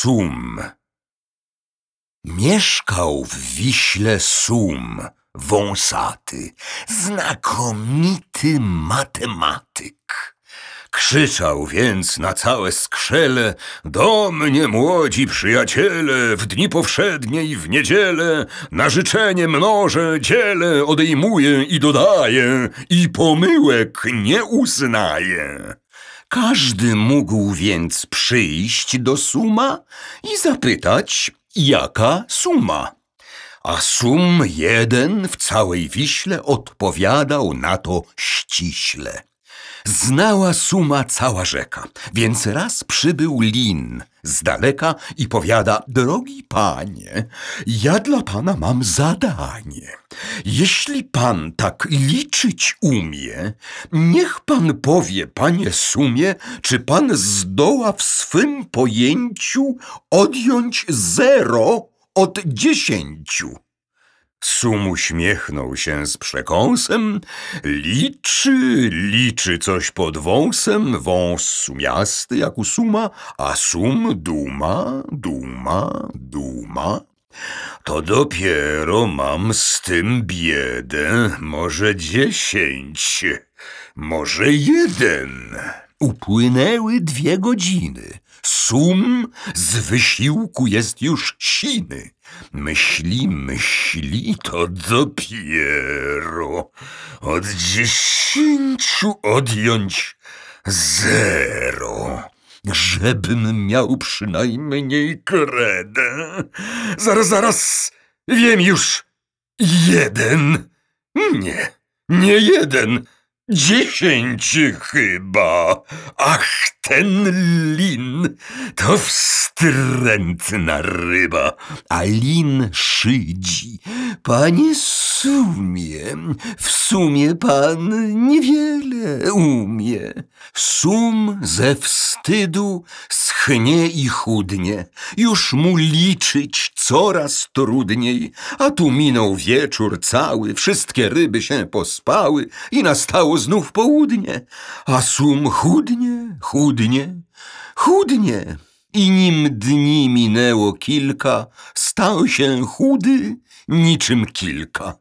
Sum Mieszkał w Wiśle Sum, wąsaty, znakomity matematyk. Krzyczał więc na całe skrzele Do mnie, młodzi przyjaciele, w dni powszednie i w niedzielę Na życzenie mnożę, dzielę, odejmuję i dodaję I pomyłek nie uznaję. Każdy mógł więc przyjść do suma i zapytać, jaka suma. A sum jeden w całej Wiśle odpowiadał na to ściśle. Znała suma cała rzeka, więc raz przybył Lin z daleka i powiada, drogi panie, ja dla pana mam zadanie. Jeśli pan tak liczyć umie, niech pan powie, panie sumie, czy pan zdoła w swym pojęciu odjąć zero od dziesięciu. Sum uśmiechnął się z przekąsem, liczy, liczy coś pod wąsem, wąs sumiasty jak u suma, a sum duma, duma, duma. To dopiero mam z tym biedę, może dziesięć, może jeden. Upłynęły dwie godziny. Sum z wysiłku jest już siny. Myśli, myśli, to dopiero od dziesięciu odjąć zero. Żebym miał przynajmniej kredę. Zaraz, zaraz, wiem już. Jeden. Nie, nie jeden. Dziesięć chyba. Ach, ten lin to wstrętna ryba, a lin szydzi. Panie sumie, w sumie pan niewiele umie. Sum ze wstydu schnie i chudnie, już mu liczyć coraz trudniej, a tu minął wieczór cały, wszystkie ryby się pospały i nastało znów południe, a sum chudnie, chudnie, chudnie. I nim dni minęło kilka, stał się chudy niczym kilka.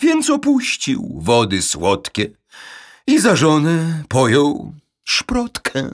Więc opuścił wody słodkie i za żonę pojął szprotkę.